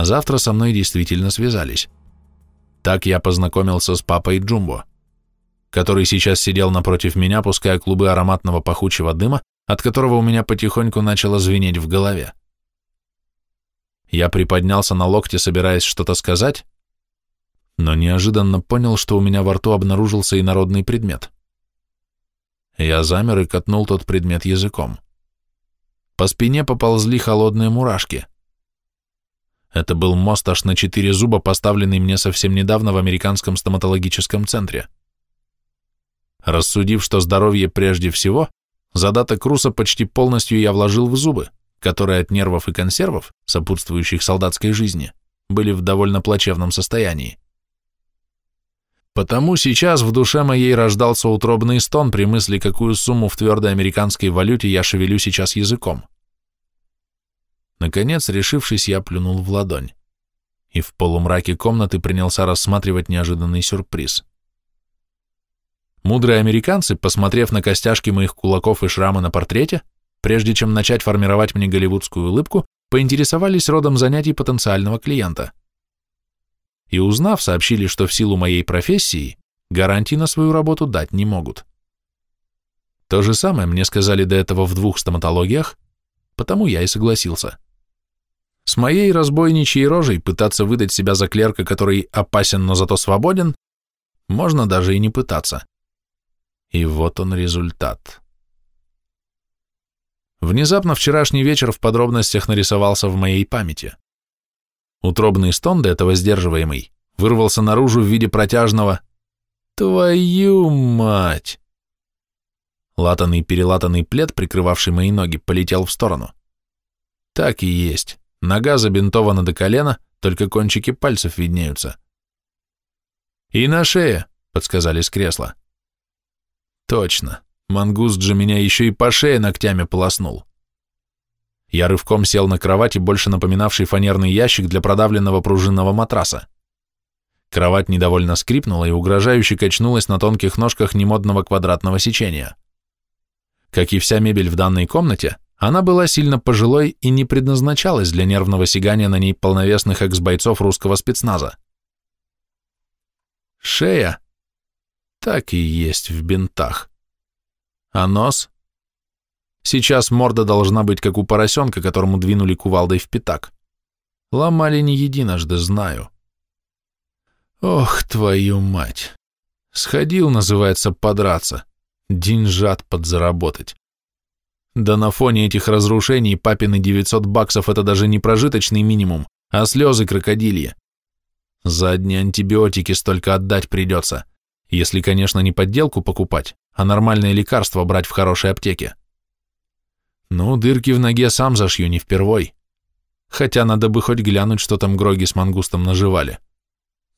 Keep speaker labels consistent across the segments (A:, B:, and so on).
A: На завтра со мной действительно связались. Так я познакомился с папой Джумбо, который сейчас сидел напротив меня, пуская клубы ароматного пахучего дыма, от которого у меня потихоньку начало звенеть в голове. Я приподнялся на локте, собираясь что-то сказать, но неожиданно понял, что у меня во рту обнаружился инородный предмет. Я замер и катнул тот предмет языком. По спине поползли холодные мурашки. Это был мост аж на четыре зуба, поставленный мне совсем недавно в американском стоматологическом центре. Рассудив, что здоровье прежде всего, задаток Руса почти полностью я вложил в зубы, которые от нервов и консервов, сопутствующих солдатской жизни, были в довольно плачевном состоянии. Потому сейчас в душе моей рождался утробный стон при мысли, какую сумму в твердой американской валюте я шевелю сейчас языком. Наконец, решившись, я плюнул в ладонь и в полумраке комнаты принялся рассматривать неожиданный сюрприз. Мудрые американцы, посмотрев на костяшки моих кулаков и шрамы на портрете, прежде чем начать формировать мне голливудскую улыбку, поинтересовались родом занятий потенциального клиента. И узнав, сообщили, что в силу моей профессии гарантии на свою работу дать не могут. То же самое мне сказали до этого в двух стоматологиях, потому я и согласился. С моей разбойничьей рожей пытаться выдать себя за клерка, который опасен, но зато свободен, можно даже и не пытаться. И вот он результат. Внезапно вчерашний вечер в подробностях нарисовался в моей памяти. Утробный стон, до этого сдерживаемый, вырвался наружу в виде протяжного «Твою мать!». Латанный-перелатанный плед, прикрывавший мои ноги, полетел в сторону. Так и есть. Нога забинтована до колена, только кончики пальцев виднеются. «И на шее», — подсказали с кресла. «Точно. Мангуст же меня еще и по шее ногтями полоснул. Я рывком сел на кровати, больше напоминавший фанерный ящик для продавленного пружинного матраса. Кровать недовольно скрипнула и угрожающе качнулась на тонких ножках немодного квадратного сечения. Как и вся мебель в данной комнате, она была сильно пожилой и не предназначалась для нервного сигания на ней полновесных экс-бойцов русского спецназа. Шея так и есть в бинтах. А нос? Сейчас морда должна быть как у поросенка, которому двинули кувалдой в пятак. Ломали не единожды, знаю. Ох, твою мать. Сходил, называется, подраться. Деньжат подзаработать. Да на фоне этих разрушений папины 900 баксов это даже не прожиточный минимум, а слезы крокодилья. За одни антибиотики столько отдать придется, если, конечно, не подделку покупать, а нормальное лекарство брать в хорошей аптеке. Ну, дырки в ноге сам зашью не впервой. Хотя надо бы хоть глянуть, что там Гроги с мангустом наживали.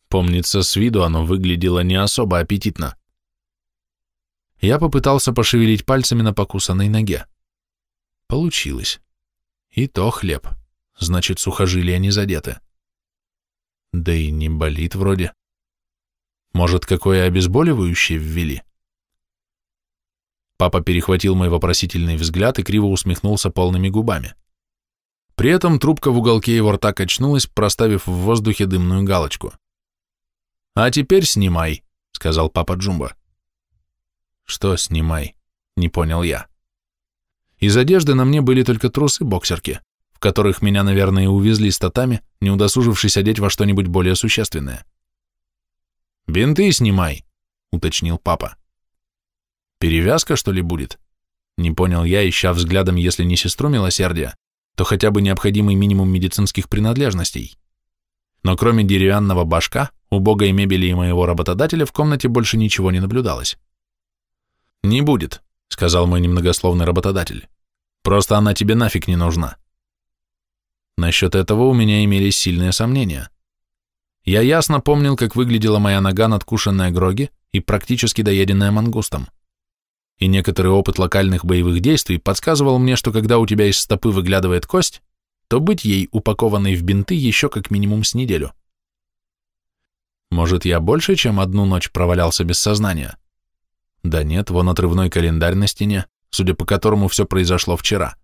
A: Помнится, с виду оно выглядело не особо аппетитно. Я попытался пошевелить пальцами на покусанной ноге. Получилось. И то хлеб. Значит, сухожилия не задеты. Да и не болит вроде. Может, какое обезболивающее ввели? Папа перехватил мой вопросительный взгляд и криво усмехнулся полными губами. При этом трубка в уголке его рта качнулась, проставив в воздухе дымную галочку. «А теперь снимай», — сказал папа Джумба. «Что снимай?» — не понял я. Из одежды на мне были только трусы-боксерки, в которых меня, наверное, увезли с не удосужившись одеть во что-нибудь более существенное. «Бинты снимай», — уточнил папа. Перевязка, что ли, будет? Не понял я, ища взглядом, если не сестру милосердия, то хотя бы необходимый минимум медицинских принадлежностей. Но кроме деревянного башка, убогой мебели и моего работодателя в комнате больше ничего не наблюдалось. «Не будет», — сказал мой немногословный работодатель. «Просто она тебе нафиг не нужна». Насчет этого у меня имелись сильные сомнения. Я ясно помнил, как выглядела моя нога, надкушенная Гроги и практически доеденная мангустом и некоторый опыт локальных боевых действий подсказывал мне, что когда у тебя из стопы выглядывает кость, то быть ей упакованной в бинты еще как минимум с неделю. Может, я больше, чем одну ночь провалялся без сознания? Да нет, вон отрывной календарь на стене, судя по которому все произошло вчера.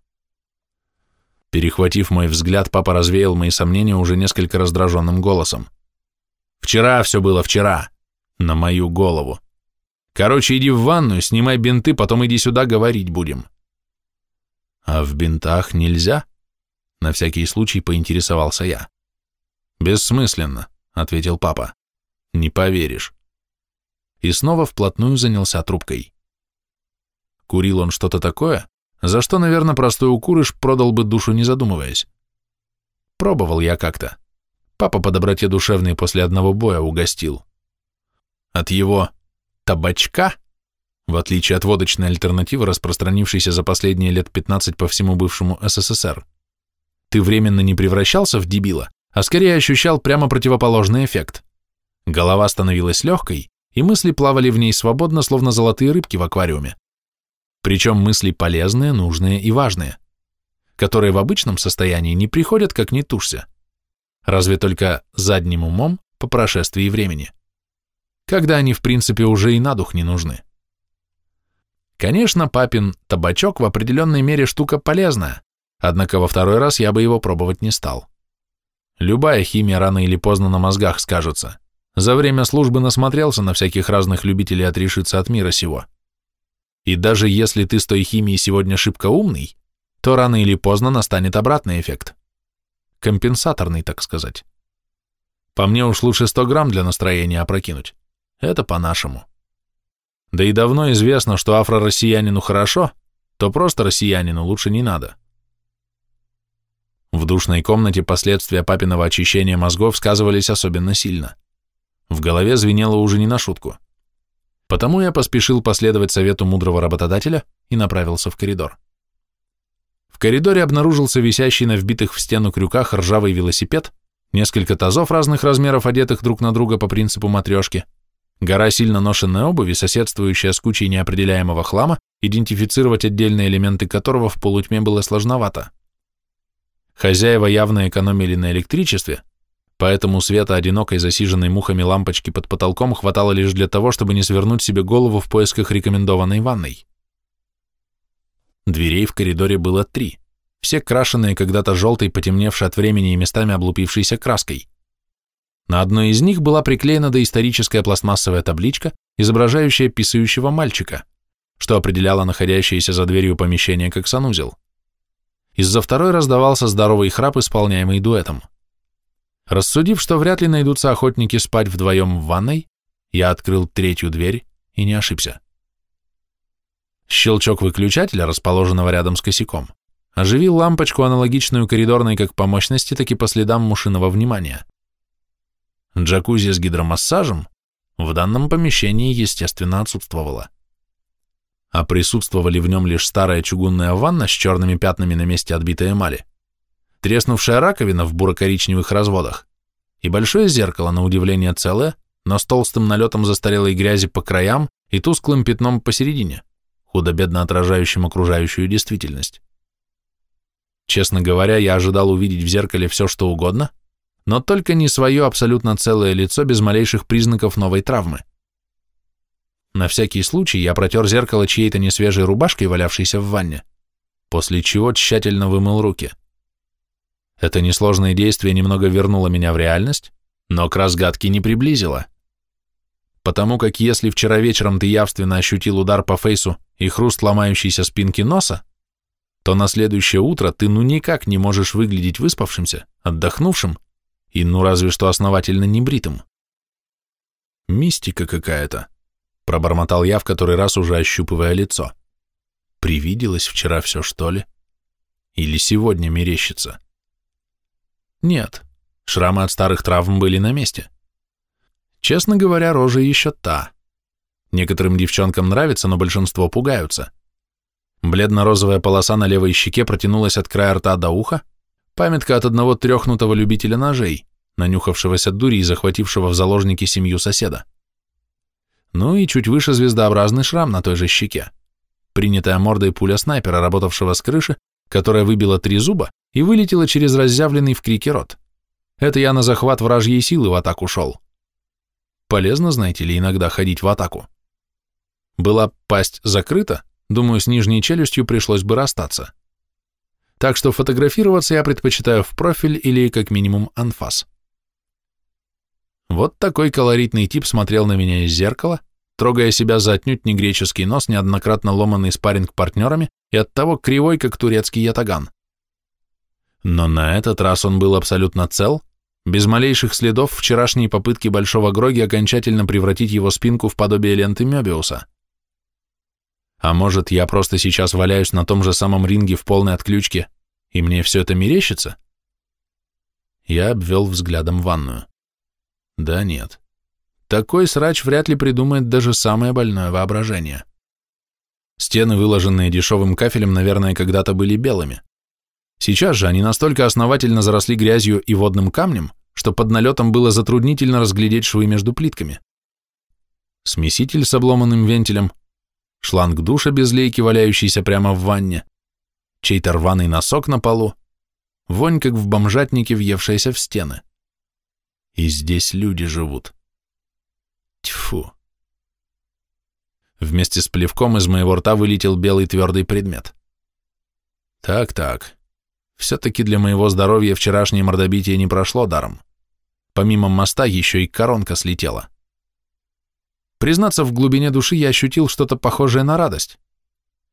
A: Перехватив мой взгляд, папа развеял мои сомнения уже несколько раздраженным голосом. «Вчера все было вчера. На мою голову. Короче, иди в ванную, снимай бинты, потом иди сюда, говорить будем». «А в бинтах нельзя?» На всякий случай поинтересовался я. «Бессмысленно», — ответил папа. «Не поверишь». И снова вплотную занялся трубкой. Курил он что-то такое, за что, наверное, простой укурыш продал бы душу, не задумываясь. Пробовал я как-то. Папа по доброте душевной после одного боя угостил. От его табачка, в отличие от водочной альтернативы, распространившейся за последние лет 15 по всему бывшему СССР, ты временно не превращался в дебила, а скорее ощущал прямо противоположный эффект. Голова становилась легкой, и мысли плавали в ней свободно, словно золотые рыбки в аквариуме. Причем мысли полезные, нужные и важные, которые в обычном состоянии не приходят, как не тушься. Разве только задним умом по прошествии времени. Когда они, в принципе, уже и на дух не нужны. Конечно, папин табачок в определенной мере штука полезная, однако во второй раз я бы его пробовать не стал. Любая химия рано или поздно на мозгах скажется. За время службы насмотрелся на всяких разных любителей отрешиться от мира сего. И даже если ты с той химией сегодня шибко умный, то рано или поздно настанет обратный эффект. Компенсаторный, так сказать. По мне уж лучше 100 грамм для настроения опрокинуть. Это по-нашему. Да и давно известно, что афро-россиянину хорошо, то просто россиянину лучше не надо. В душной комнате последствия папиного очищения мозгов сказывались особенно сильно. В голове звенело уже не на шутку. Потому я поспешил последовать совету мудрого работодателя и направился в коридор. В коридоре обнаружился висящий на вбитых в стену крюках ржавый велосипед, несколько тазов разных размеров, одетых друг на друга по принципу матрешки, гора сильно ношенной обуви, соседствующая с кучей неопределяемого хлама, идентифицировать отдельные элементы которого в полутьме было сложновато. Хозяева явно экономили на электричестве, поэтому света одинокой засиженной мухами лампочки под потолком хватало лишь для того, чтобы не свернуть себе голову в поисках рекомендованной ванной. Дверей в коридоре было три, все крашенные когда-то желтой, потемневшей от времени и местами облупившейся краской. На одной из них была приклеена доисторическая пластмассовая табличка, изображающая писающего мальчика, что определяло находящееся за дверью помещение как санузел. Из-за второй раздавался здоровый храп, исполняемый дуэтом. Рассудив, что вряд ли найдутся охотники спать вдвоем в ванной, я открыл третью дверь и не ошибся. Щелчок выключателя, расположенного рядом с косяком, оживил лампочку, аналогичную коридорной как по мощности, так и по следам мушиного внимания. Джакузи с гидромассажем в данном помещении, естественно, отсутствовало. А присутствовали в нем лишь старая чугунная ванна с черными пятнами на месте отбитой эмали, треснувшая раковина в буро-коричневых разводах и большое зеркало, на удивление целое, но с толстым налетом застарелой грязи по краям и тусклым пятном посередине, худо-бедно отражающим окружающую действительность. Честно говоря, я ожидал увидеть в зеркале все, что угодно, но только не свое абсолютно целое лицо без малейших признаков новой травмы. На всякий случай я протер зеркало чьей-то несвежей рубашкой, валявшейся в ванне, после чего тщательно вымыл руки. Это несложное действие немного вернуло меня в реальность, но к разгадке не приблизило. Потому как если вчера вечером ты явственно ощутил удар по фейсу и хруст ломающейся спинки носа, то на следующее утро ты ну никак не можешь выглядеть выспавшимся, отдохнувшим и ну разве что основательно небритым. Мистика какая-то, пробормотал я в который раз уже ощупывая лицо. Привиделось вчера все, что ли? Или сегодня мерещится? Нет, шрамы от старых травм были на месте. Честно говоря, рожа еще та. Некоторым девчонкам нравится, но большинство пугаются. Бледно-розовая полоса на левой щеке протянулась от края рта до уха, памятка от одного трехнутого любителя ножей, нанюхавшегося дури и захватившего в заложники семью соседа. Ну и чуть выше звездообразный шрам на той же щеке, принятая мордой пуля снайпера, работавшего с крыши, которая выбила три зуба и вылетела через разъявленный в крике рот. Это я на захват вражьей силы в атаку шел. Полезно, знаете ли, иногда ходить в атаку. Была пасть закрыта, думаю, с нижней челюстью пришлось бы расстаться. так что фотографироваться я предпочитаю в профиль или как минимум анфас. Вот такой колоритный тип смотрел на меня из зеркала, трогая себя за отнюдь не греческий нос, неоднократно ломанный спарринг партнерами и оттого кривой, как турецкий ятаган. Но на этот раз он был абсолютно цел, без малейших следов вчерашней попытки Большого Гроги окончательно превратить его спинку в подобие ленты Мёбиуса. А может, я просто сейчас валяюсь на том же самом ринге в полной отключке, и мне все это мерещится? Я обвел взглядом ванную. Да нет. Такой срач вряд ли придумает даже самое больное воображение. Стены, выложенные дешевым кафелем, наверное, когда-то были белыми. Сейчас же они настолько основательно заросли грязью и водным камнем, что под налетом было затруднительно разглядеть швы между плитками. Смеситель с обломанным вентилем, шланг душа без лейки, валяющийся прямо в ванне, чей-то рваный носок на полу, вонь, как в бомжатнике, въевшаяся в стены. И здесь люди живут. Тьфу. Вместе с плевком из моего рта вылетел белый твердый предмет. Так-так. Все-таки для моего здоровья вчерашнее мордобитие не прошло даром. Помимо моста еще и коронка слетела. Признаться, в глубине души я ощутил что-то похожее на радость.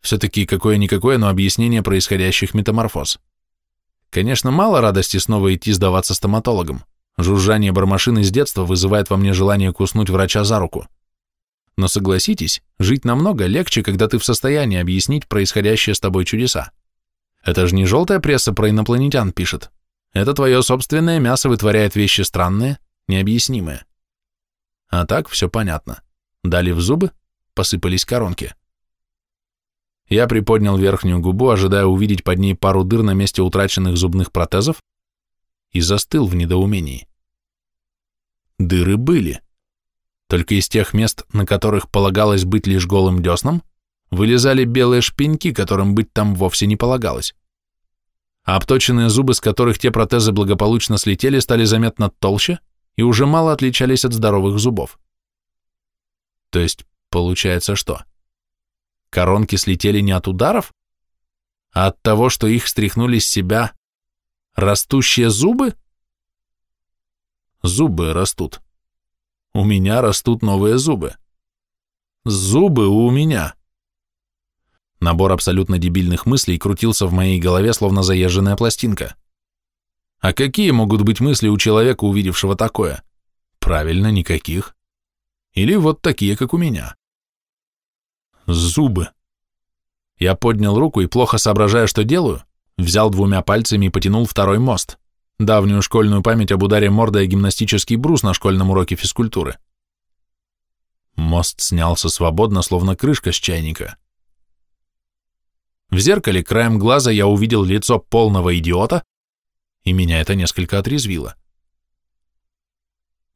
A: Все-таки какое-никакое, но объяснение происходящих метаморфоз. Конечно, мало радости снова идти сдаваться стоматологам. Жужжание бармашины с детства вызывает во мне желание куснуть врача за руку. Но согласитесь, жить намного легче, когда ты в состоянии объяснить происходящее с тобой чудеса. Это же не желтая пресса про инопланетян пишет. Это твое собственное мясо вытворяет вещи странные, необъяснимые. А так все понятно. Дали в зубы, посыпались коронки. Я приподнял верхнюю губу, ожидая увидеть под ней пару дыр на месте утраченных зубных протезов, и застыл в недоумении. Дыры были. Только из тех мест, на которых полагалось быть лишь голым деснам, вылезали белые шпеньки, которым быть там вовсе не полагалось. А обточенные зубы, с которых те протезы благополучно слетели, стали заметно толще и уже мало отличались от здоровых зубов. То есть, получается что? Коронки слетели не от ударов, а от того, что их стряхнули с себя растущие зубы? Зубы растут. У меня растут новые зубы. Зубы у меня. Набор абсолютно дебильных мыслей крутился в моей голове, словно заезженная пластинка. А какие могут быть мысли у человека, увидевшего такое? Правильно, никаких. Или вот такие, как у меня. Зубы. Я поднял руку и, плохо соображая, что делаю, взял двумя пальцами и потянул второй мост, давнюю школьную память об ударе мордой о гимнастический брус на школьном уроке физкультуры. Мост снялся свободно, словно крышка с чайника. В зеркале краем глаза я увидел лицо полного идиота, и меня это несколько отрезвило.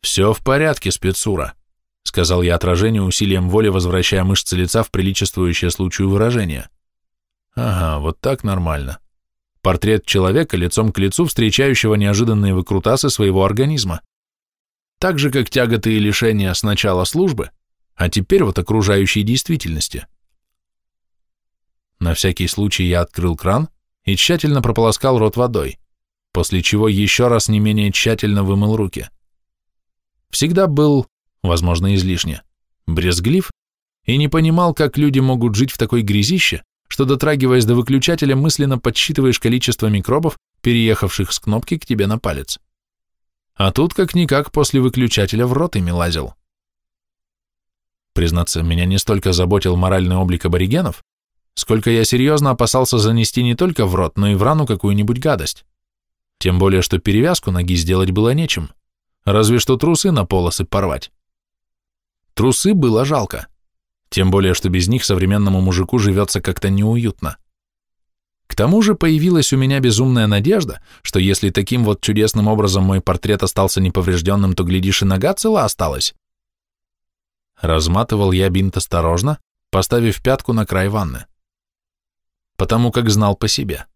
A: «Все в порядке, спецура», — сказал я отражению усилием воли, возвращая мышцы лица в приличествующее случаю выражение. «Ага, вот так нормально. Портрет человека лицом к лицу, встречающего неожиданные выкрутасы своего организма. Так же, как тяготы и лишения с начала службы, а теперь вот окружающей действительности». На всякий случай я открыл кран и тщательно прополоскал рот водой, после чего еще раз не менее тщательно вымыл руки. Всегда был, возможно, излишне, брезглив и не понимал, как люди могут жить в такой грязище, что, дотрагиваясь до выключателя, мысленно подсчитываешь количество микробов, переехавших с кнопки к тебе на палец. А тут как-никак после выключателя в рот ими лазил. Признаться, меня не столько заботил моральный облик аборигенов, сколько я серьезно опасался занести не только в рот, но и в рану какую-нибудь гадость. Тем более, что перевязку ноги сделать было нечем, разве что трусы на полосы порвать. Трусы было жалко, тем более, что без них современному мужику живется как-то неуютно. К тому же появилась у меня безумная надежда, что если таким вот чудесным образом мой портрет остался неповрежденным, то, глядишь, и нога цела осталась. Разматывал я бинт осторожно, поставив пятку на край ванны потому как знал по себе.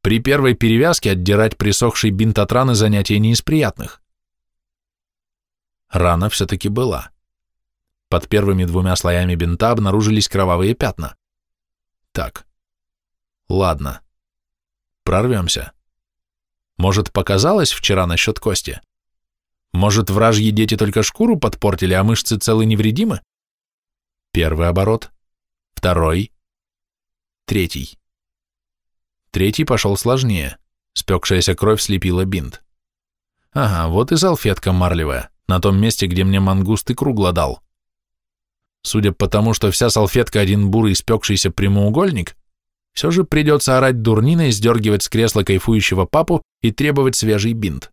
A: При первой перевязке отдирать присохший бинт от раны занятие не из приятных. Рана все-таки была. Под первыми двумя слоями бинта обнаружились кровавые пятна. Так, ладно. Прорвемся. Может, показалось вчера насчет кости? Может, вражьи дети только шкуру подпортили, а мышцы целы невредимы? Первый оборот. Второй. Третий. Третий пошел сложнее. Спекшаяся кровь слепила бинт. Ага, вот и салфетка марлевая, на том месте, где мне мангуст и кругло дал. Судя по тому, что вся салфетка один бурый спекшийся прямоугольник, все же придется орать дурниной, сдергивать с кресла кайфующего папу и требовать свежий бинт.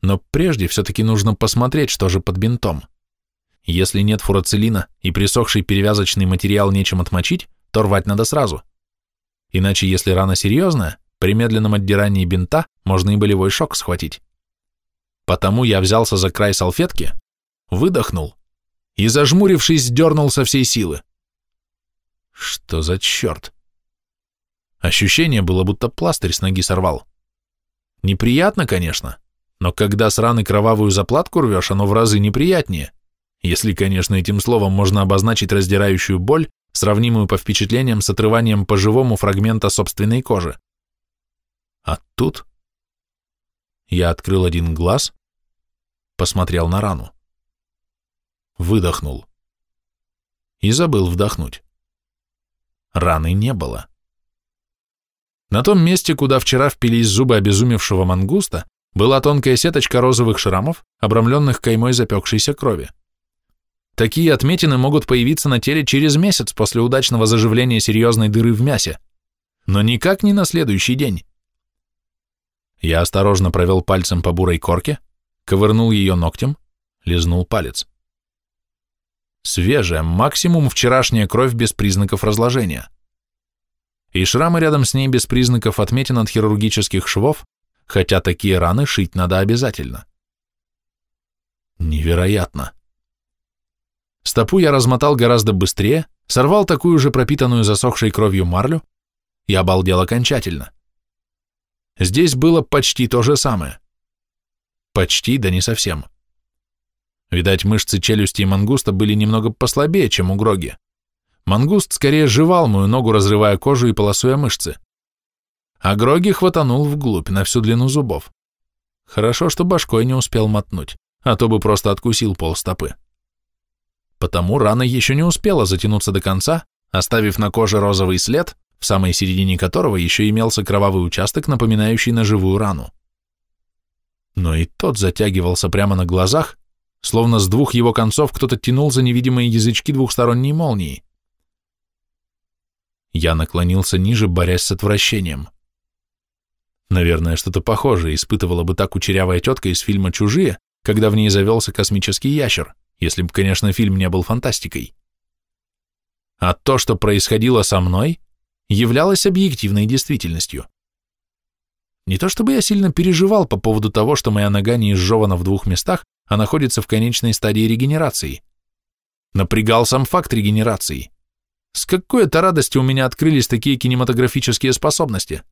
A: Но прежде все-таки нужно посмотреть, что же под бинтом. Если нет фурацилина и присохший перевязочный материал нечем отмочить, то рвать надо сразу. Иначе, если рана серьезная, при медленном отдирании бинта можно и болевой шок схватить. Потому я взялся за край салфетки, выдохнул и, зажмурившись, дернул со всей силы. Что за черт? Ощущение было, будто пластырь с ноги сорвал. Неприятно, конечно, но когда с раны кровавую заплатку рвешь, оно в разы неприятнее, если, конечно, этим словом можно обозначить раздирающую боль, сравнимую по впечатлениям с отрыванием по живому фрагмента собственной кожи. А тут... Я открыл один глаз, посмотрел на рану. Выдохнул. И забыл вдохнуть. Раны не было. На том месте, куда вчера впились зубы обезумевшего мангуста, была тонкая сеточка розовых шрамов, обрамленных каймой запекшейся крови. Такие отметины могут появиться на теле через месяц после удачного заживления серьезной дыры в мясе, но никак не на следующий день. Я осторожно провел пальцем по бурой корке, ковырнул ее ногтем, лизнул палец. Свежая, максимум вчерашняя кровь без признаков разложения. И шрамы рядом с ней без признаков отметин от хирургических швов, хотя такие раны шить надо обязательно. Невероятно. Стопу я размотал гораздо быстрее, сорвал такую же пропитанную засохшей кровью марлю и обалдел окончательно. Здесь было почти то же самое. Почти, да не совсем. Видать, мышцы челюсти и мангуста были немного послабее, чем у Гроги. Мангуст скорее жевал мою ногу, разрывая кожу и полосуя мышцы. А Гроги хватанул вглубь, на всю длину зубов. Хорошо, что башкой не успел мотнуть, а то бы просто откусил пол стопы. Потому рана еще не успела затянуться до конца, оставив на коже розовый след, в самой середине которого еще имелся кровавый участок, напоминающий ножевую рану. Но и тот затягивался прямо на глазах, словно с двух его концов кто-то тянул за невидимые язычки двухсторонней молнии. Я наклонился ниже, борясь с отвращением. Наверное, что-то похожее испытывала бы та кучерявая тетка из фильма «Чужие», когда в ней завелся космический ящер, если бы, конечно, фильм не был фантастикой. А то, что происходило со мной, являлось объективной действительностью. Не то чтобы я сильно переживал по поводу того, что моя нога не изжевана в двух местах, а находится в конечной стадии регенерации. Напрягал сам факт регенерации. С какой-то радостью у меня открылись такие кинематографические способности.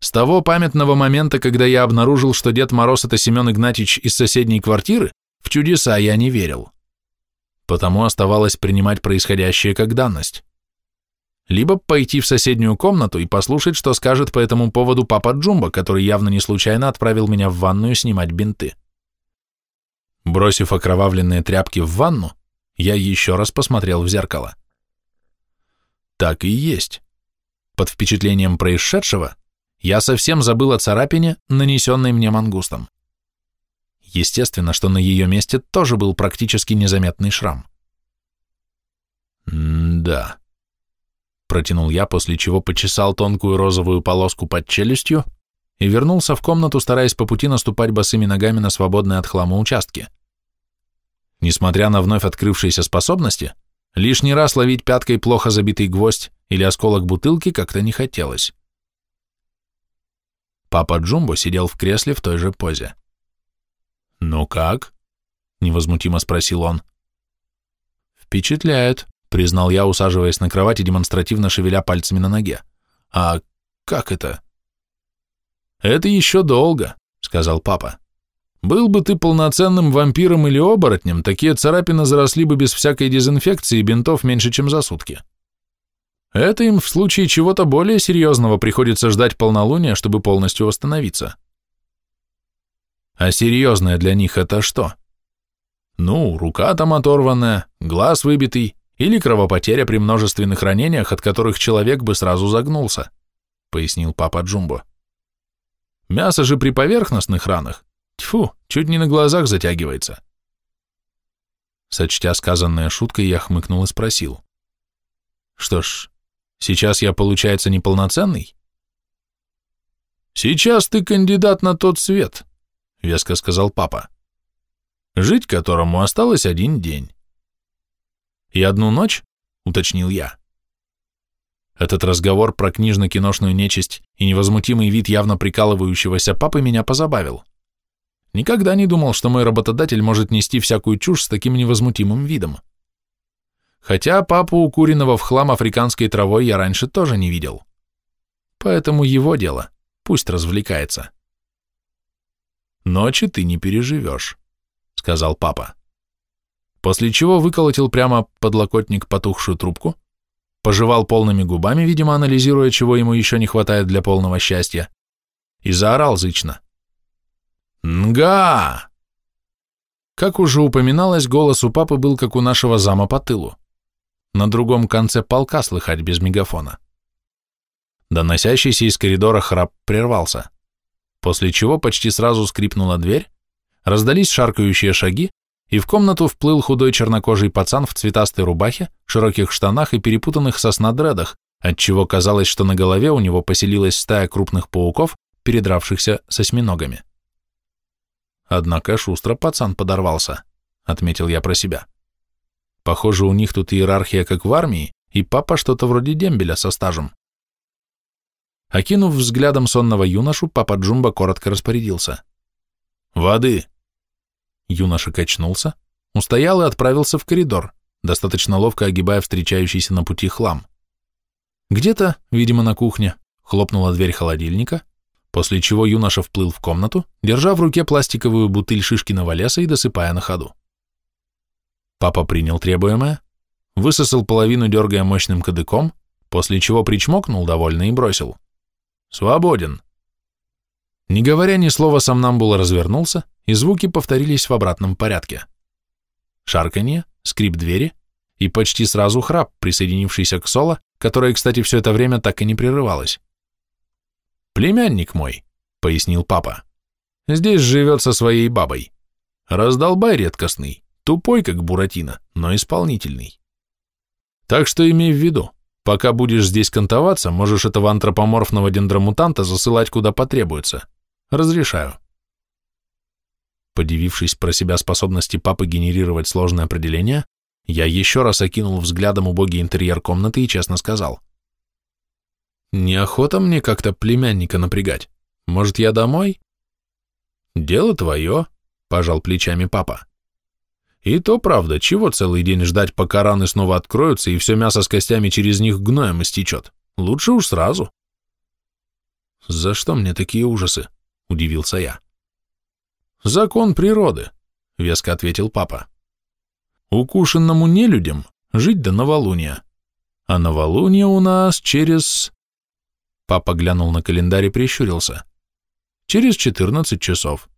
A: С того памятного момента, когда я обнаружил, что Дед Мороз — это Семен Игнатьич из соседней квартиры, в чудеса я не верил. Потому оставалось принимать происходящее как данность. Либо пойти в соседнюю комнату и послушать, что скажет по этому поводу папа Джумба, который явно не случайно отправил меня в ванную снимать бинты. Бросив окровавленные тряпки в ванну, я еще раз посмотрел в зеркало. Так и есть. Под впечатлением происшедшего я совсем забыл о царапине, нанесенной мне мангустом. Естественно, что на ее месте тоже был практически незаметный шрам. «Да», — протянул я, после чего почесал тонкую розовую полоску под челюстью и вернулся в комнату, стараясь по пути наступать босыми ногами на свободные от хлама участки. Несмотря на вновь открывшиеся способности, лишний раз ловить пяткой плохо забитый гвоздь или осколок бутылки как-то не хотелось. Папа Джумбо сидел в кресле в той же позе. «Ну как?» — невозмутимо спросил он. «Впечатляет», — признал я, усаживаясь на кровать и демонстративно шевеля пальцами на ноге. «А как это?» «Это еще долго», — сказал папа. «Был бы ты полноценным вампиром или оборотнем, такие царапины заросли бы без всякой дезинфекции и бинтов меньше, чем за сутки. Это им в случае чего-то более серьезного приходится ждать полнолуния, чтобы полностью восстановиться. А серьезное для них это что? Ну, рука там оторванная, глаз выбитый или кровопотеря при множественных ранениях, от которых человек бы сразу загнулся, пояснил папа Джумбо. Мясо же при поверхностных ранах, тьфу, чуть не на глазах затягивается. Сочтя сказанное шуткой, я хмыкнул и спросил. Что ж, сейчас я, получается, неполноценный? Сейчас ты кандидат на тот свет, — веско сказал папа, «жить которому осталось один день». «И одну ночь?» — уточнил я. Этот разговор про книжно-киношную нечисть и невозмутимый вид явно прикалывающегося папы меня позабавил. Никогда не думал, что мой работодатель может нести всякую чушь с таким невозмутимым видом. Хотя папу укуренного в хлам африканской травой я раньше тоже не видел. Поэтому его дело, пусть развлекается. «Ночи ты не переживешь», — сказал папа. После чего выколотил прямо подлокотник потухшую трубку, пожевал полными губами, видимо, анализируя, чего ему еще не хватает для полного счастья, и заорал зычно. «Нга!» Как уже упоминалось, голос у папы был как у нашего зама по тылу. На другом конце полка слыхать без мегафона. Доносящийся из коридора храп прервался после чего почти сразу скрипнула дверь, раздались шаркающие шаги, и в комнату вплыл худой чернокожий пацан в цветастой рубахе, широких штанах и перепутанных соснодредах, отчего казалось, что на голове у него поселилась стая крупных пауков, передравшихся с осьминогами. Однако шустро пацан подорвался, отметил я про себя. Похоже, у них тут иерархия как в армии, и папа что-то вроде дембеля со стажем. Окинув взглядом сонного юношу, папа Джумба коротко распорядился. «Воды!» Юноша качнулся, устоял и отправился в коридор, достаточно ловко огибая встречающийся на пути хлам. Где-то, видимо, на кухне, хлопнула дверь холодильника, после чего юноша вплыл в комнату, держа в руке пластиковую бутыль шишкиного леса и досыпая на ходу. Папа принял требуемое, высосал половину, дергая мощным кадыком, после чего причмокнул довольно и бросил. «Свободен». Не говоря ни слова, сам Намбул развернулся, и звуки повторились в обратном порядке. Шарканье, скрип двери и почти сразу храп, присоединившийся к соло, которое, кстати, все это время так и не прерывалось. «Племянник мой», — пояснил папа, — «здесь живет со своей бабой. Раздолбай редкостный, тупой, как Буратино, но исполнительный. Так что имей в виду, Пока будешь здесь кантоваться, можешь этого антропоморфного дендромутанта засылать куда потребуется. Разрешаю. Подивившись про себя способности папы генерировать сложные определения, я еще раз окинул взглядом убогий интерьер комнаты и честно сказал. «Неохота мне как-то племянника напрягать. Может, я домой?» «Дело твое», — пожал плечами папа. И то правда, чего целый день ждать, пока раны снова откроются и все мясо с костями через них гноем истечет? Лучше уж сразу. За что мне такие ужасы? Удивился я. Закон природы, веско ответил папа. Укушенному нелюдям жить до новолуния. А новолуние у нас через... Папа глянул на календарь и прищурился. Через 14 часов.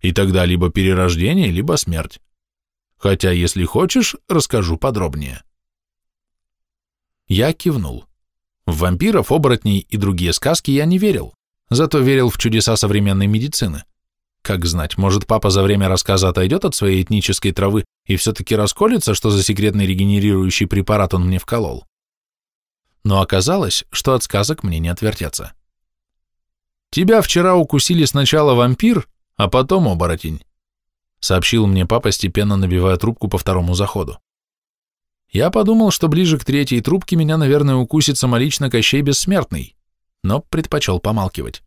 A: И тогда либо перерождение, либо смерть. Хотя, если хочешь, расскажу подробнее. Я кивнул. В вампиров, оборотней и другие сказки я не верил, зато верил в чудеса современной медицины. Как знать, может, папа за время рассказа отойдет от своей этнической травы и все-таки расколется, что за секретный регенерирующий препарат он мне вколол. Но оказалось, что от сказок мне не отвертеться. Тебя вчера укусили сначала вампир, а потом оборотень сообщил мне папа, постепенно набивая трубку по второму заходу. Я подумал, что ближе к третьей трубке меня, наверное, укусит самолично Кощей Бессмертный, но предпочел помалкивать.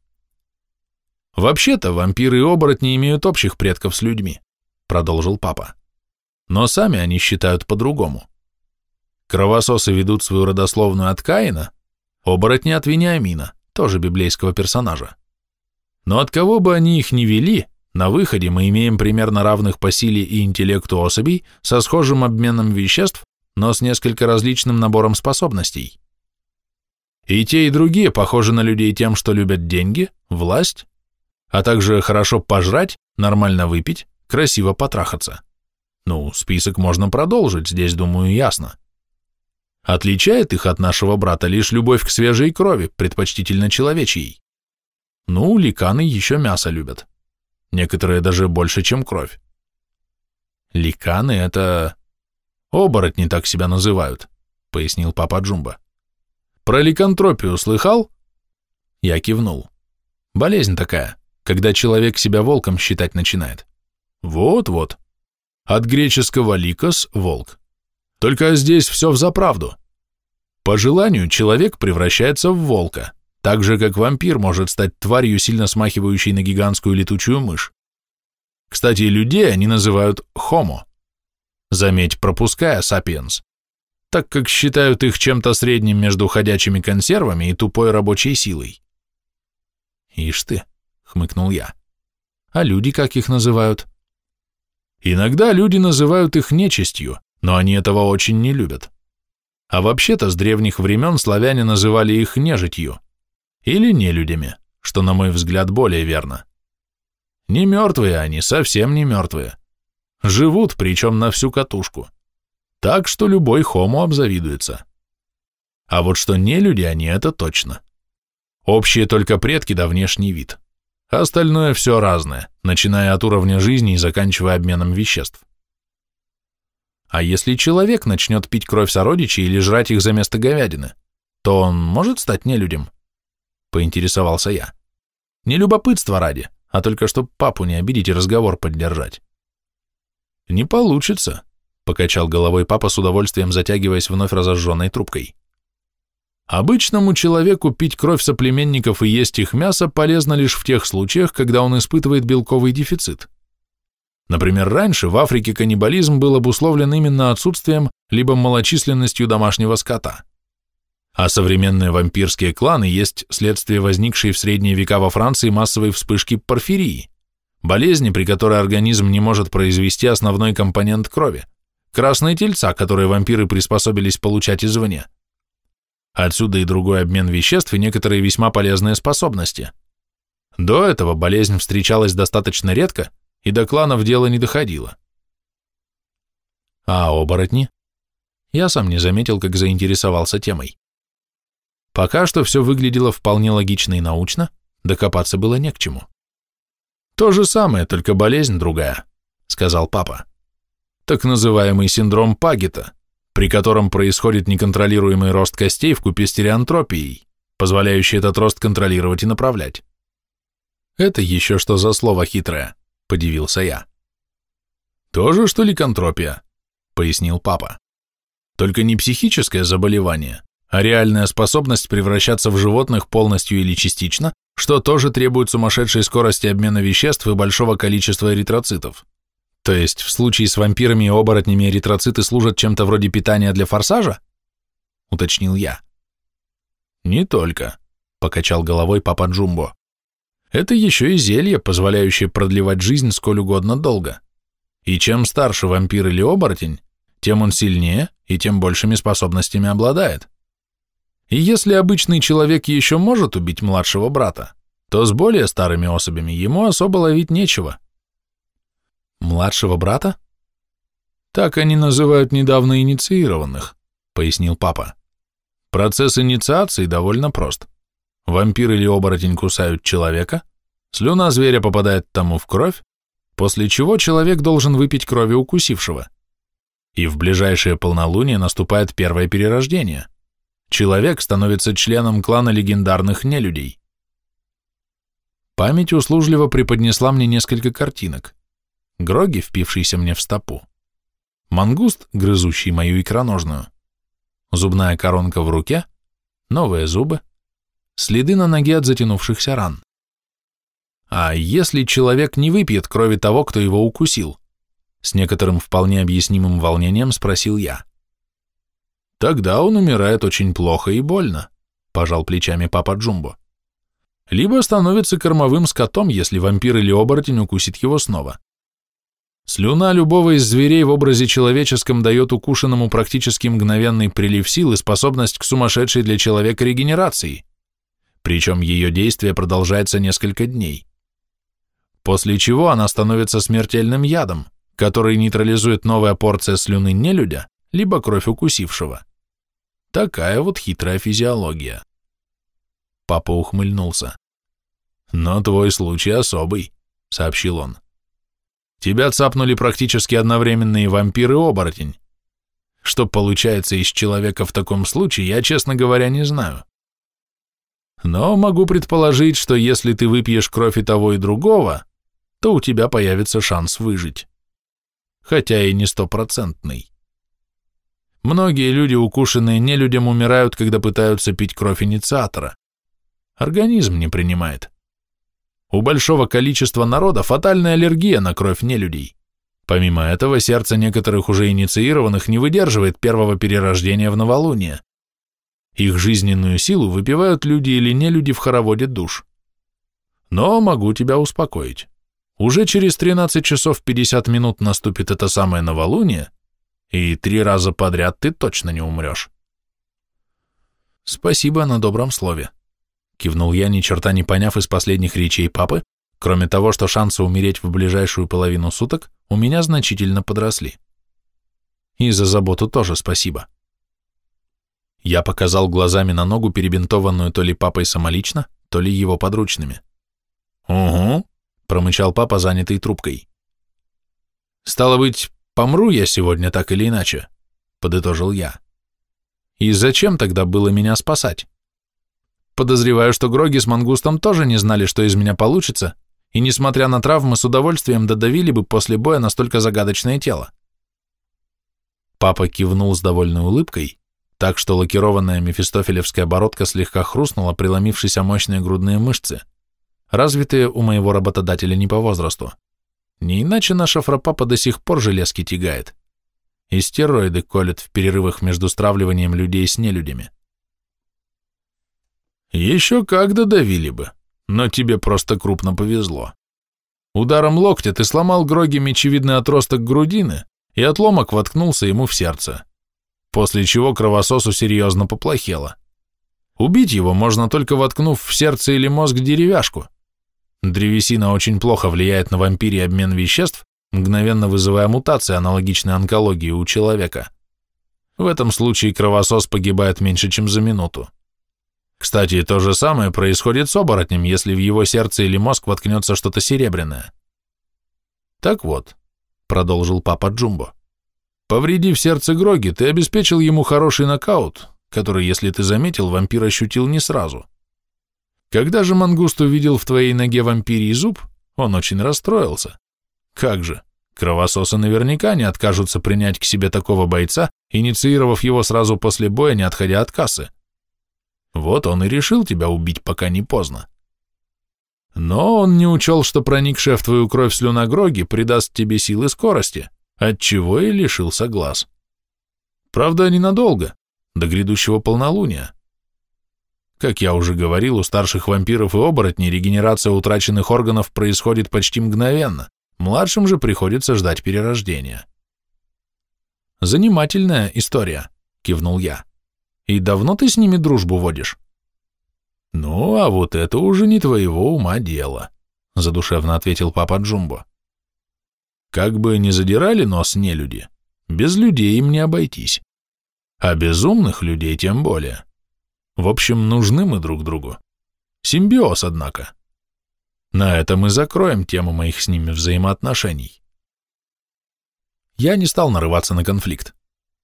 A: «Вообще-то вампиры и оборотни имеют общих предков с людьми», — продолжил папа. «Но сами они считают по-другому. Кровососы ведут свою родословную от Каина, оборотни от Вениамина, тоже библейского персонажа. Но от кого бы они их ни вели, на выходе мы имеем примерно равных по силе и интеллекту особей со схожим обменом веществ, но с несколько различным набором способностей. И те, и другие похожи на людей тем, что любят деньги, власть, а также хорошо пожрать, нормально выпить, красиво потрахаться. Ну, список можно продолжить, здесь, думаю, ясно. Отличает их от нашего брата лишь любовь к свежей крови, предпочтительно человечьей. Ну, ликаны еще мясо любят. Некоторые даже больше, чем кровь. Ликаны — это... Оборотни так себя называют, — пояснил папа Джумба. Про ликантропию слыхал? Я кивнул. Болезнь такая, когда человек себя волком считать начинает. Вот-вот. От греческого ликос – волк. Только здесь все взаправду. По желанию человек превращается в волка, так же, как вампир может стать тварью, сильно смахивающей на гигантскую летучую мышь. Кстати, людей они называют homo. Заметь, пропуская sapiens, так как считают их чем-то средним между ходячими консервами и тупой рабочей силой. Ишь ты, хмыкнул я. А люди как их называют? Иногда люди называют их нечистью, но они этого очень не любят. А вообще-то с древних времен славяне называли их нежитью или нелюдями, что, на мой взгляд, более верно. Не мертвые они, совсем не мертвые. Живут, причем на всю катушку. Так что любой хому обзавидуется. А вот что не люди они, это точно. Общие только предки да внешний вид. Остальное все разное, начиная от уровня жизни и заканчивая обменом веществ. А если человек начнет пить кровь сородичей или жрать их за место говядины, то он может стать нелюдем? Поинтересовался я. Не любопытство ради, а только чтобы папу не обидеть и разговор поддержать. Не получится, покачал головой папа с удовольствием затягиваясь вновь разожженной трубкой. Обычному человеку пить кровь соплеменников и есть их мясо полезно лишь в тех случаях, когда он испытывает белковый дефицит. Например, раньше в Африке каннибализм был обусловлен именно отсутствием либо малочисленностью домашнего скота. А современные вампирские кланы есть следствие возникшей в средние века во Франции массовой вспышки порфирии, болезни, при которой организм не может произвести основной компонент крови – красные тельца, которые вампиры приспособились получать извне. Отсюда и другой обмен веществ и некоторые весьма полезные способности. До этого болезнь встречалась достаточно редко, и до кланов дело не доходило. А оборотни? Я сам не заметил, как заинтересовался темой. Пока что все выглядело вполне логично и научно, докопаться было не к чему. То же самое, только болезнь другая, сказал папа. Так называемый синдром Пагета при котором происходит неконтролируемый рост костей в купе с стереантропией, позволяющий этот рост контролировать и направлять. «Это еще что за слово хитрое?» – подивился я. «Тоже, что ли, контропия?» – пояснил папа. «Только не психическое заболевание, а реальная способность превращаться в животных полностью или частично, что тоже требует сумасшедшей скорости обмена веществ и большого количества эритроцитов. То есть в случае с вампирами и оборотнями эритроциты служат чем-то вроде питания для форсажа? Уточнил я. Не только, покачал головой папа Джумбо. Это еще и зелье, позволяющее продлевать жизнь сколь угодно долго. И чем старше вампир или оборотень, тем он сильнее и тем большими способностями обладает. И если обычный человек еще может убить младшего брата, то с более старыми особями ему особо ловить нечего. Младшего брата? Так они называют недавно инициированных, пояснил папа. Процесс инициации довольно прост. Вампир или оборотень кусают человека, слюна зверя попадает тому в кровь, после чего человек должен выпить крови укусившего. И в ближайшее полнолуние наступает первое перерождение. Человек становится членом клана легендарных нелюдей. Память услужливо преподнесла мне несколько картинок. Гроги, впившийся мне в стопу, мангуст, грызущий мою икроножную, зубная коронка в руке, новые зубы, следы на ноге от затянувшихся ран. А если человек не выпьет крови того, кто его укусил? С некоторым вполне объяснимым волнением спросил я. Тогда он умирает очень плохо и больно, пожал плечами папа Джумбо. Либо становится кормовым скотом, если вампир или оборотень укусит его снова. Слюна любого из зверей в образе человеческом дает укушенному практически мгновенный прилив сил и способность к сумасшедшей для человека регенерации, причем ее действие продолжается несколько дней. После чего она становится смертельным ядом, который нейтрализует новая порция слюны нелюдя, либо кровь укусившего. Такая вот хитрая физиология. Папа ухмыльнулся. «Но твой случай особый», — сообщил он. Тебя цапнули практически одновременно и вампир, и оборотень. Что получается из человека в таком случае, я, честно говоря, не знаю. Но могу предположить, что если ты выпьешь кровь и того, и другого, то у тебя появится шанс выжить. Хотя и не стопроцентный. Многие люди, укушенные нелюдям, умирают, когда пытаются пить кровь инициатора. Организм не принимает. У большого количества народа фатальная аллергия на кровь нелюдей. Помимо этого, сердце некоторых уже инициированных не выдерживает первого перерождения в новолуние. Их жизненную силу выпивают люди или нелюди в хороводе душ. Но могу тебя успокоить. Уже через 13 часов 50 минут наступит это самое новолуние, и три раза подряд ты точно не умрешь. Спасибо на добром слове. Кивнул я, ни черта не поняв из последних речей папы, кроме того, что шансы умереть в ближайшую половину суток у меня значительно подросли. И за заботу тоже спасибо. Я показал глазами на ногу, перебинтованную то ли папой самолично, то ли его подручными. «Угу», — промычал папа, занятый трубкой. «Стало быть, помру я сегодня так или иначе», — подытожил я. «И зачем тогда было меня спасать?» Подозреваю, что Гроги с Мангустом тоже не знали, что из меня получится, и, несмотря на травмы, с удовольствием додавили бы после боя настолько загадочное тело. Папа кивнул с довольной улыбкой, так что лакированная мефистофелевская бородка слегка хрустнула, преломившись о мощные грудные мышцы, развитые у моего работодателя не по возрасту. Не иначе наша фрапапа до сих пор железки тягает. И стероиды колет в перерывах между стравливанием людей с нелюдями. Еще как додавили бы, но тебе просто крупно повезло. Ударом локтя ты сломал Гроги мечевидный отросток грудины, и отломок воткнулся ему в сердце, после чего кровососу серьезно поплохело. Убить его можно только воткнув в сердце или мозг деревяшку. Древесина очень плохо влияет на вампирий обмен веществ, мгновенно вызывая мутации, аналогичной онкологии у человека. В этом случае кровосос погибает меньше, чем за минуту. Кстати, то же самое происходит с оборотнем, если в его сердце или мозг воткнется что-то серебряное. Так вот, продолжил папа Джумбо, повредив сердце Гроги, ты обеспечил ему хороший нокаут, который, если ты заметил, вампир ощутил не сразу. Когда же Мангуст увидел в твоей ноге вампирий зуб, он очень расстроился. Как же, кровососы наверняка не откажутся принять к себе такого бойца, инициировав его сразу после боя, не отходя от кассы. Вот он и решил тебя убить, пока не поздно. Но он не учел, что проникшая в твою кровь слюна Гроги придаст тебе силы скорости, отчего и лишился глаз. Правда, ненадолго, до грядущего полнолуния. Как я уже говорил, у старших вампиров и оборотней регенерация утраченных органов происходит почти мгновенно, младшим же приходится ждать перерождения. «Занимательная история», — кивнул я. И давно ты с ними дружбу водишь? Ну, а вот это уже не твоего ума дело, задушевно ответил папа Джумбо. Как бы ни задирали нос не люди, без людей им не обойтись. А без умных людей тем более. В общем, нужны мы друг другу. Симбиоз, однако. На этом мы закроем тему моих с ними взаимоотношений. Я не стал нарываться на конфликт.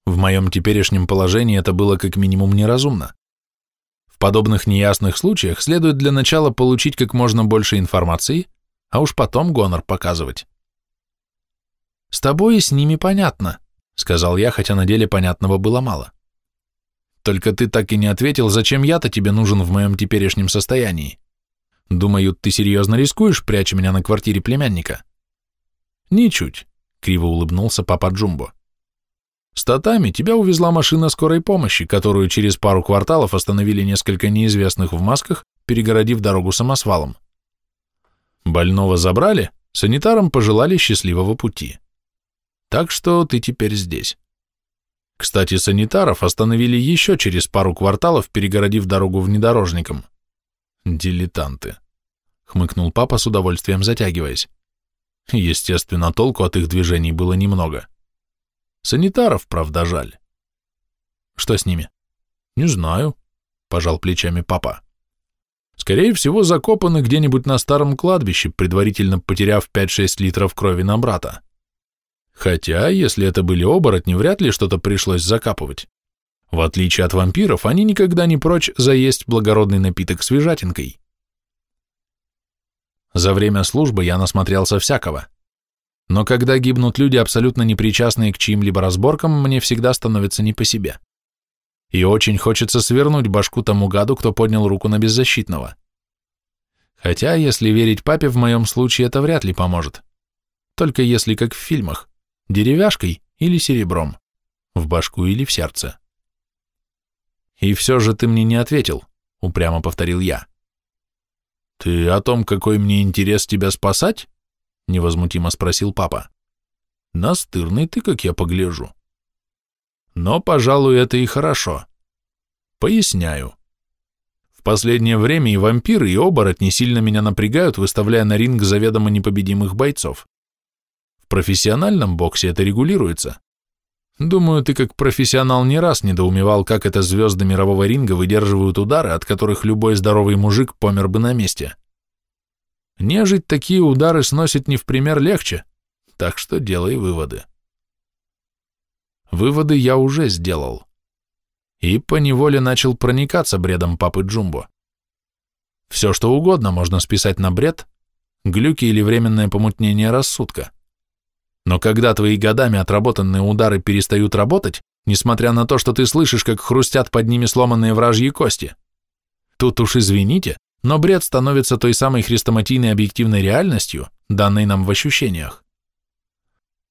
A: В моем теперешнем положении это было как минимум неразумно. В подобных неясных случаях следует для начала получить как можно больше информации, а уж потом гонор показывать. «С тобой и с ними понятно», — сказал я, хотя на деле понятного было мало. «Только ты так и не ответил, зачем я-то тебе нужен в моем теперешнем состоянии. Думаю, ты серьезно рискуешь, пряча меня на квартире племянника?» «Ничуть», — криво улыбнулся папа Джумбо. С татами тебя увезла машина скорой помощи, которую через пару кварталов остановили несколько неизвестных в масках, перегородив дорогу самосвалом. Больного забрали, санитарам пожелали счастливого пути. Так что ты теперь здесь. Кстати, санитаров остановили еще через пару кварталов, перегородив дорогу внедорожникам. Дилетанты. Хмыкнул папа с удовольствием затягиваясь. Естественно, толку от их движений было немного. Санитаров, правда, жаль. Что с ними? Не знаю, пожал плечами папа. Скорее всего, закопаны где-нибудь на старом кладбище, предварительно потеряв 5-6 литров крови на брата. Хотя, если это были оборотни, вряд ли что-то пришлось закапывать. В отличие от вампиров, они никогда не прочь заесть благородный напиток свежатинкой. За время службы я насмотрелся всякого. Но когда гибнут люди, абсолютно непричастные к чьим-либо разборкам, мне всегда становится не по себе. И очень хочется свернуть башку тому гаду, кто поднял руку на беззащитного. Хотя, если верить папе, в моем случае это вряд ли поможет. Только если, как в фильмах, деревяшкой или серебром, в башку или в сердце. «И все же ты мне не ответил», — упрямо повторил я. «Ты о том, какой мне интерес тебя спасать?» — невозмутимо спросил папа. «Настырный ты, как я погляжу». «Но, пожалуй, это и хорошо. Поясняю. В последнее время и вампиры, и оборотни сильно меня напрягают, выставляя на ринг заведомо непобедимых бойцов. В профессиональном боксе это регулируется. Думаю, ты как профессионал не раз недоумевал, как это звезды мирового ринга выдерживают удары, от которых любой здоровый мужик помер бы на месте. Нежить такие удары сносит не в пример легче, так что делай выводы. Выводы я уже сделал. И поневоле начал проникаться бредом папы Джумбо. Все, что угодно можно списать на бред, глюки или временное помутнение рассудка. Но когда твои годами отработанные удары перестают работать, несмотря на то, что ты слышишь, как хрустят под ними сломанные вражьи кости, тут уж извините, но бред становится той самой хрестоматийной объективной реальностью, данной нам в ощущениях.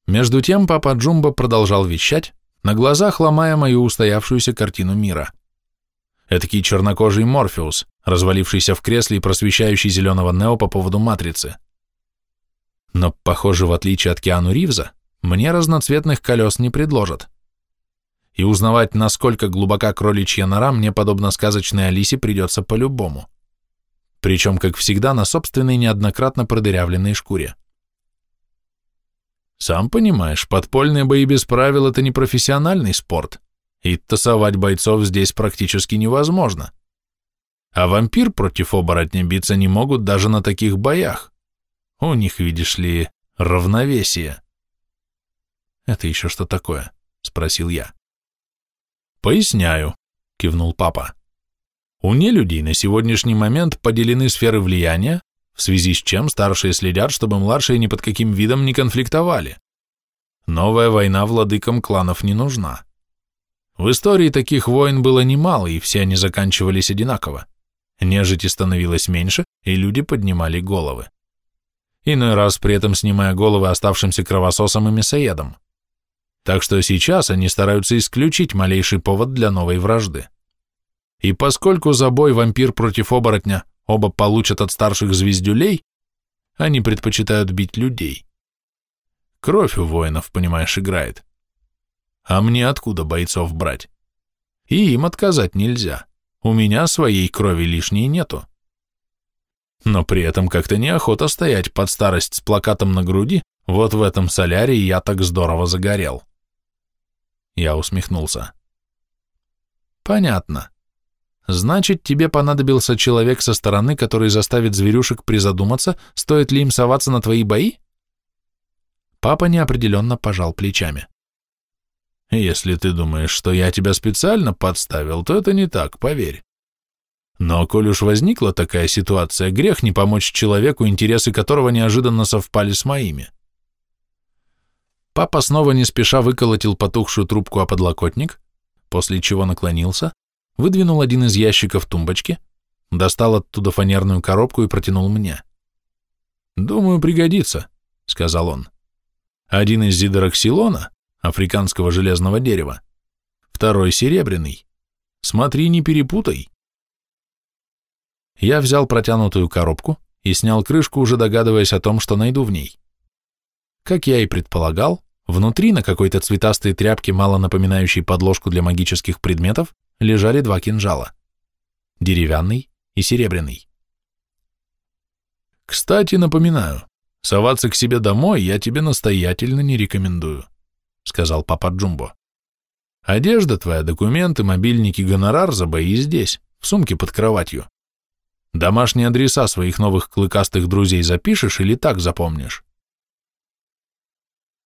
A: Между тем папа Джумбо продолжал вещать, на глазах ломая мою устоявшуюся картину мира. Этакий чернокожий Морфеус, развалившийся в кресле и просвещающий зеленого Нео по поводу матрицы. Но, похоже, в отличие от Киану Ривза, мне разноцветных колес не предложат. И узнавать, насколько глубока кроличья нора, мне, подобно сказочной Алисе, придется по-любому. Причем, как всегда, на собственной неоднократно продырявленной шкуре. Сам понимаешь, подпольные бои без правил – это не профессиональный спорт, и тасовать бойцов здесь практически невозможно. А вампир против оборотня биться не могут даже на таких боях. У них, видишь ли, равновесие. Это еще что такое? Спросил я. Поясняю, кивнул папа. У нелюдей на сегодняшний момент поделены сферы влияния, в связи с чем старшие следят, чтобы младшие ни под каким видом не конфликтовали. Новая война владыкам кланов не нужна. В истории таких войн было немало, и все они заканчивались одинаково. Нежити становилось меньше, и люди поднимали головы иной раз при этом снимая головы оставшимся кровососам и мясоедам. Так что сейчас они стараются исключить малейший повод для новой вражды. И поскольку за бой вампир против оборотня оба получат от старших звездюлей, они предпочитают бить людей. Кровь у воинов, понимаешь, играет. А мне откуда бойцов брать? И им отказать нельзя. У меня своей крови лишней нету но при этом как-то неохота стоять под старость с плакатом на груди, вот в этом солярии я так здорово загорел. Я усмехнулся. Понятно. Значит, тебе понадобился человек со стороны, который заставит зверюшек призадуматься, стоит ли им соваться на твои бои? Папа неопределенно пожал плечами. Если ты думаешь, что я тебя специально подставил, то это не так, поверь. Но коль уж возникла такая ситуация, грех не помочь человеку, интересы которого неожиданно совпали с моими. Папа снова не спеша выколотил потухшую трубку о подлокотник, после чего наклонился, выдвинул один из ящиков тумбочки, достал оттуда фанерную коробку и протянул мне. «Думаю, пригодится», — сказал он. «Один из зидороксилона, африканского железного дерева, второй серебряный. Смотри, не перепутай». Я взял протянутую коробку и снял крышку, уже догадываясь о том, что найду в ней. Как я и предполагал, Внутри, на какой-то цветастой тряпке, мало напоминающей подложку для магических предметов, лежали два кинжала. Деревянный и серебряный. Кстати, напоминаю, соваться к себе домой я тебе настоятельно не рекомендую, сказал папа Джумбо. Одежда твоя, документы, мобильники, гонорар забои здесь, в сумке под кроватью. Домашние адреса своих новых клыкастых друзей запишешь или так запомнишь?